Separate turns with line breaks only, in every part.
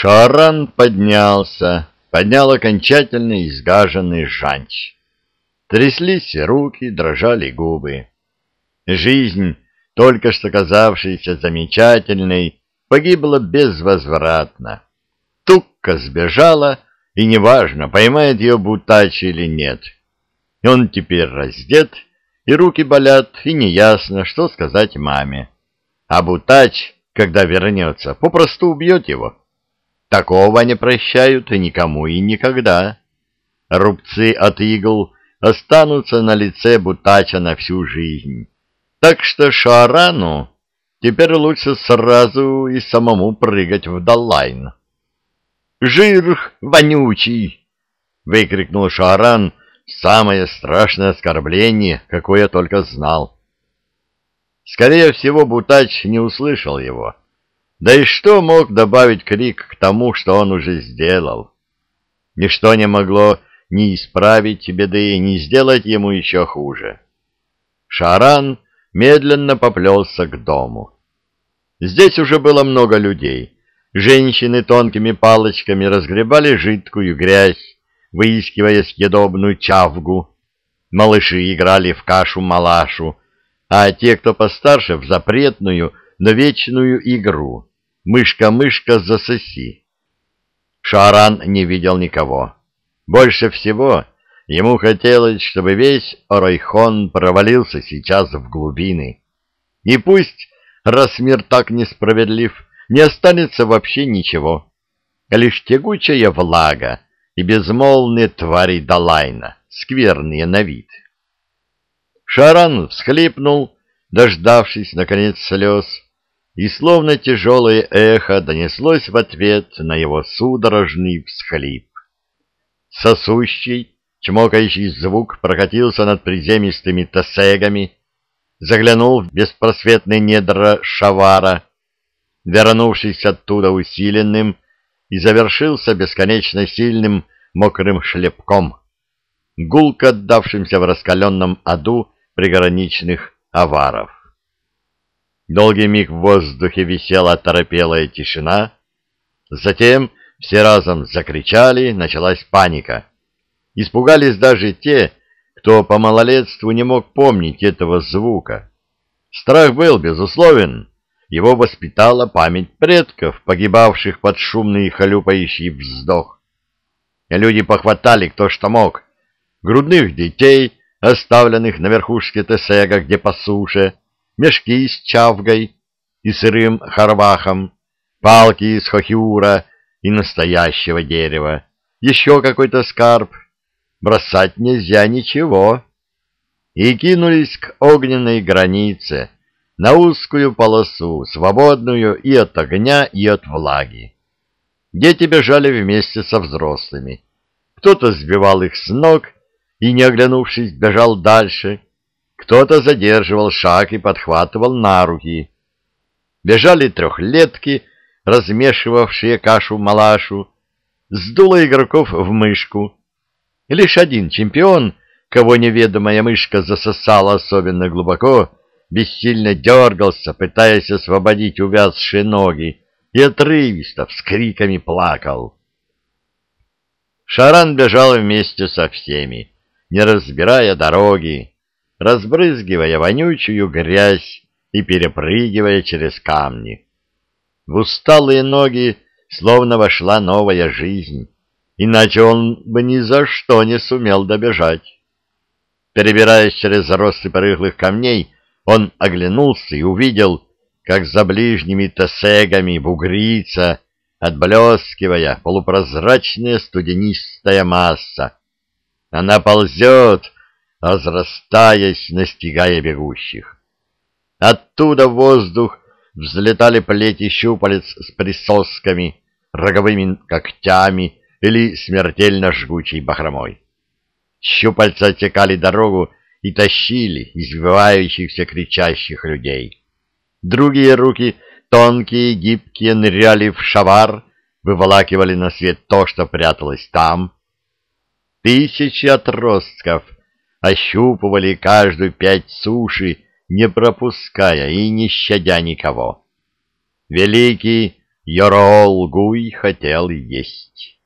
Шаран поднялся, поднял окончательно изгаженный жанч. Тряслись руки, дрожали губы. Жизнь, только что казавшаяся замечательной, погибла безвозвратно. Тукка сбежала, и неважно, поймает ее Бутач или нет. Он теперь раздет, и руки болят, и неясно, что сказать маме. А Бутач, когда вернется, попросту убьет его. Такого не прощают и никому и никогда. Рубцы от игл останутся на лице Бутача на всю жизнь. Так что Шарану теперь лучше сразу и самому прыгать в Даллайн. «Жир вонючий!» — выкрикнул Шаран самое страшное оскорбление, какое только знал. Скорее всего, Бутач не услышал его. Да и что мог добавить крик к тому, что он уже сделал? Ничто не могло ни исправить беды, ни сделать ему еще хуже. Шаран медленно поплелся к дому. Здесь уже было много людей. Женщины тонкими палочками разгребали жидкую грязь, выискивая съедобную чавгу. Малыши играли в кашу-малашу, а те, кто постарше, в запретную, но вечную игру «Мышка-мышка, засоси». Шаран не видел никого. Больше всего ему хотелось, чтобы весь Орайхон провалился сейчас в глубины. И пусть, раз мир так несправедлив, не останется вообще ничего, лишь тягучая влага и безмолвные твари Далайна, скверные на вид. Шаран всхлипнул, дождавшись, наконец, слез, и словно тяжелое эхо донеслось в ответ на его судорожный всхлип. Сосущий, чмокающий звук прокатился над приземистыми тосегами, заглянул в беспросветные недра шавара, вернувшись оттуда усиленным, и завершился бесконечно сильным мокрым шлепком, гулко отдавшимся в раскаленном аду приграничных аваров. Долгий миг в воздухе висела торопелая тишина. Затем все разом закричали, началась паника. Испугались даже те, кто по малолетству не мог помнить этого звука. Страх был безусловен. Его воспитала память предков, погибавших под шумный хлюпающий вздох. Люди похватали кто что мог. Грудных детей, оставленных на верхушке Тесега, где по суше, мешки с чавгой и сырым харвахом, палки из хохиура и настоящего дерева, еще какой-то скарб. Бросать нельзя ничего. И кинулись к огненной границе, на узкую полосу, свободную и от огня, и от влаги. Дети бежали вместе со взрослыми. Кто-то сбивал их с ног и, не оглянувшись, бежал дальше, кто-то задерживал шаг и подхватывал на руки. Бежали трехлетки, размешивавшие кашу-малашу, сдуло игроков в мышку. лишь один чемпион, кого неведомая мышка засосала особенно глубоко, бессильно дергался, пытаясь освободить увязшие ноги, и отрывисто с криками плакал. Шаран бежал вместе со всеми, не разбирая дороги, разбрызгивая вонючую грязь и перепрыгивая через камни. В усталые ноги словно вошла новая жизнь, иначе он бы ни за что не сумел добежать. Перебираясь через россыпь рыхлых камней, он оглянулся и увидел, как за ближними тесегами бугрится, отблескивая полупрозрачная студенистая масса. Она ползет, разрастаясь, настигая бегущих. Оттуда в воздух взлетали плети щупалец с присосками, роговыми когтями или смертельно жгучей бахромой. Щупальца отекали дорогу и тащили избивающихся кричащих людей. Другие руки, тонкие гибкие, ныряли в шавар, выволакивали на свет то, что пряталось там. Тысячи отростков — ощупывали каждую пять суши, не пропуская и не щадя никого. Великий Йороол-Гуй хотел есть.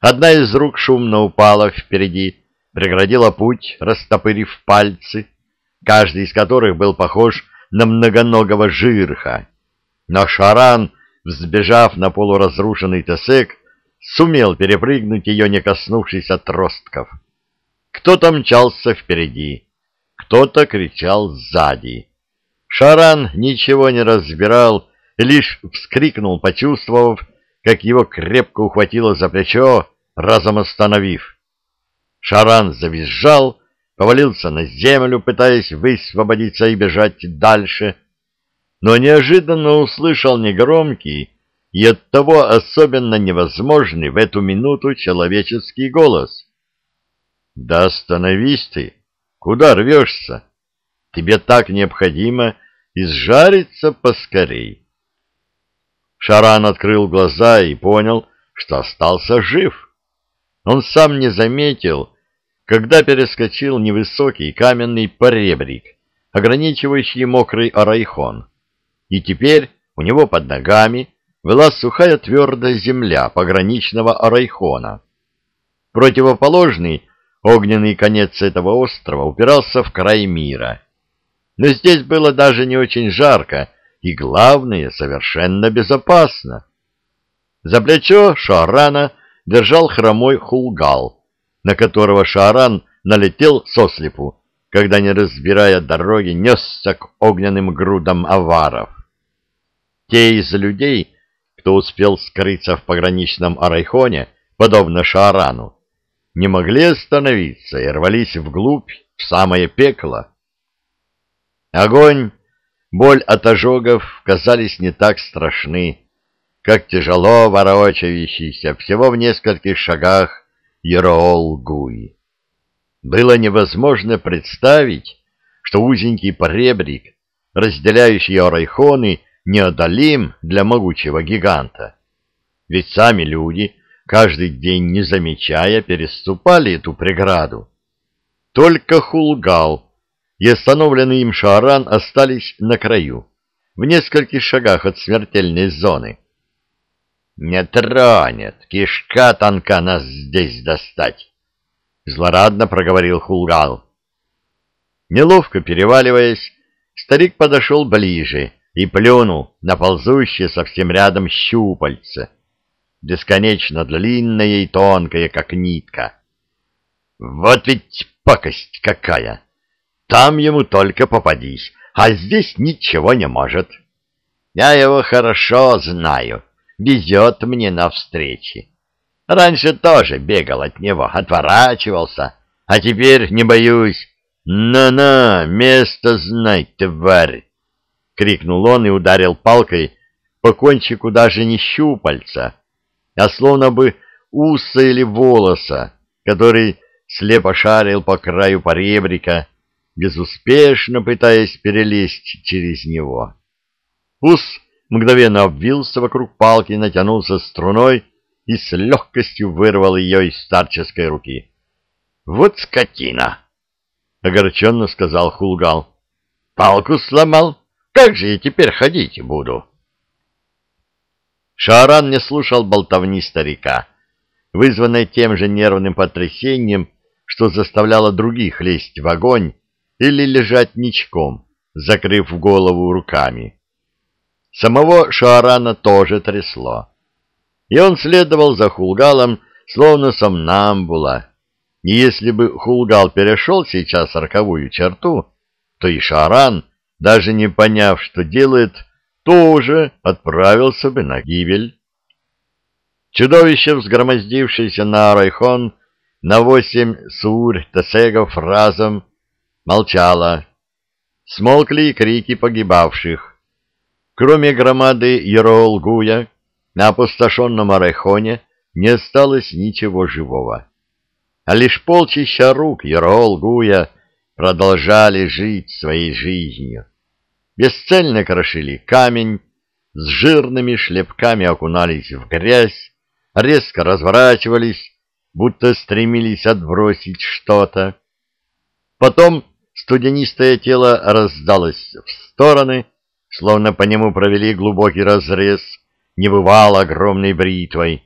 Одна из рук шумно упала впереди, преградила путь, растопырив пальцы, каждый из которых был похож на многоногого жирха. Но Шаран, взбежав на полуразрушенный тесек, сумел перепрыгнуть ее, не коснувшись отростков. Кто-то мчался впереди, кто-то кричал сзади. Шаран ничего не разбирал, лишь вскрикнул, почувствовав, как его крепко ухватило за плечо, разом остановив. Шаран завизжал, повалился на землю, пытаясь высвободиться и бежать дальше, но неожиданно услышал негромкий и оттого особенно невозможный в эту минуту человеческий голос. «Да остановись ты! Куда рвешься? Тебе так необходимо изжариться поскорей!» Шаран открыл глаза и понял, что остался жив. Он сам не заметил, когда перескочил невысокий каменный поребрик, ограничивающий мокрый арайхон. И теперь у него под ногами была сухая твердая земля пограничного арайхона. Противоположный огненный конец этого острова упирался в край мира. Но здесь было даже не очень жарко, и, главное, совершенно безопасно. За плечо Шарана держал хромой хулгал, на которого Шаран налетел сослепу, когда, не разбирая дороги, несся к огненным грудам аваров. Те из людей, кто успел скрыться в пограничном Арайхоне, подобно Шарану, не могли остановиться и рвались вглубь, в самое пекло. Огонь Боль от ожогов казались не так страшны, как тяжело ворочающийся всего в нескольких шагах Ероол Гуи. Было невозможно представить, что узенький поребрик, разделяющий Орайхоны, неодолим для могучего гиганта. Ведь сами люди, каждый день не замечая, переступали эту преграду. Только Хулгал и остановленный им Шааран остались на краю, в нескольких шагах от смертельной зоны. «Не тронет, кишка тонка нас здесь достать!» — злорадно проговорил Хулгал. Неловко переваливаясь, старик подошел ближе и плюнул на ползущее совсем рядом щупальце, бесконечно длинное и тонкое, как нитка. «Вот ведь пакость какая!» Там ему только попадись, а здесь ничего не может. Я его хорошо знаю, везет мне навстречи. Раньше тоже бегал от него, отворачивался, а теперь не боюсь. «На-на, место знай, тварь!» — крикнул он и ударил палкой по кончику даже не щупальца, а словно бы уса или волоса, который слепо шарил по краю поребрика, безуспешно пытаясь перелезть через него. Ус мгновенно обвился вокруг палки, натянулся струной и с легкостью вырвал ее из старческой руки. — Вот скотина! — огорченно сказал Хулгал. — Палку сломал? Как же я теперь ходить буду? Шааран не слушал болтовни старика, вызванной тем же нервным потрясением, что заставляло других лезть в огонь или лежать ничком, закрыв голову руками. Самого Шаарана тоже трясло, и он следовал за Хулгалом, словно сомнамбула. И если бы Хулгал перешел сейчас роковую черту, то и Шааран, даже не поняв, что делает, тоже отправился бы на гибель. Чудовище, взгромоздившееся на Арайхон, на восемь сурь-тесегов разом, молчала. Смолкли крики погибавших. Кроме громады Ероолгуя, на опустошенном Орехоне не осталось ничего живого. А лишь полчища рук Ероолгуя продолжали жить своей жизнью. Бесцельно крошили камень, с жирными шлепками окунались в грязь, резко разворачивались, будто стремились отбросить что-то. Потом Студенистое тело раздалось в стороны, словно по нему провели глубокий разрез, не бывало огромной бритвой,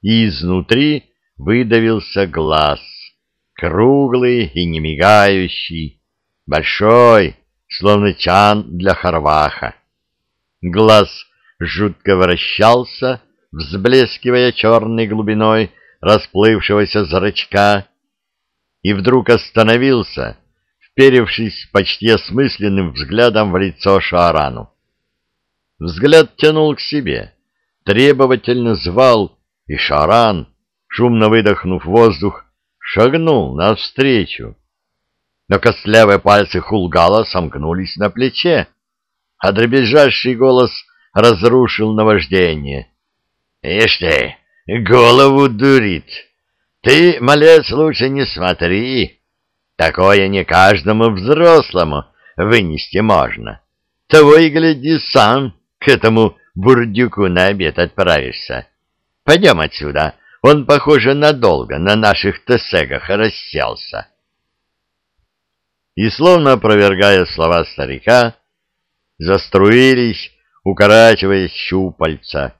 и изнутри выдавился глаз, круглый и не мигающий, большой, словно чан для хорваха. Глаз жутко вращался, взблескивая черной глубиной расплывшегося зрачка, и вдруг остановился, вперевшись почти осмысленным взглядом в лицо Шаарану. Взгляд тянул к себе, требовательно звал, и Шаран, шумно выдохнув воздух, шагнул навстречу. Но костлявые пальцы хулгала сомкнулись на плече, а дребезжащий голос разрушил наваждение. — Ишь ты, голову дурит! Ты, малец, лучше не смотри! Такое не каждому взрослому вынести можно. Того и гляди сам к этому бурдюку на обед отправишься. Пойдем отсюда, он, похоже, надолго на наших тесегах расселся. И, словно опровергая слова старика, заструились, укорачиваясь щупальца.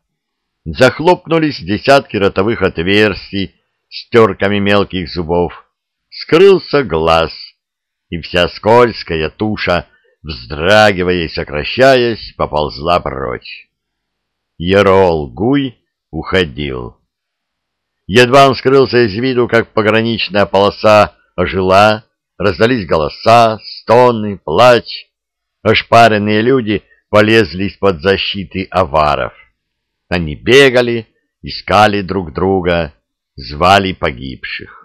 Захлопнулись десятки ротовых отверстий с терками мелких зубов. Скрылся глаз, и вся скользкая туша, вздрагивая и сокращаясь, поползла прочь. Ерол Гуй уходил. Едва он скрылся из виду, как пограничная полоса ожила, раздались голоса, стоны, плач. Ошпаренные люди полезли из-под защиты аваров. Они бегали, искали друг друга, звали погибших.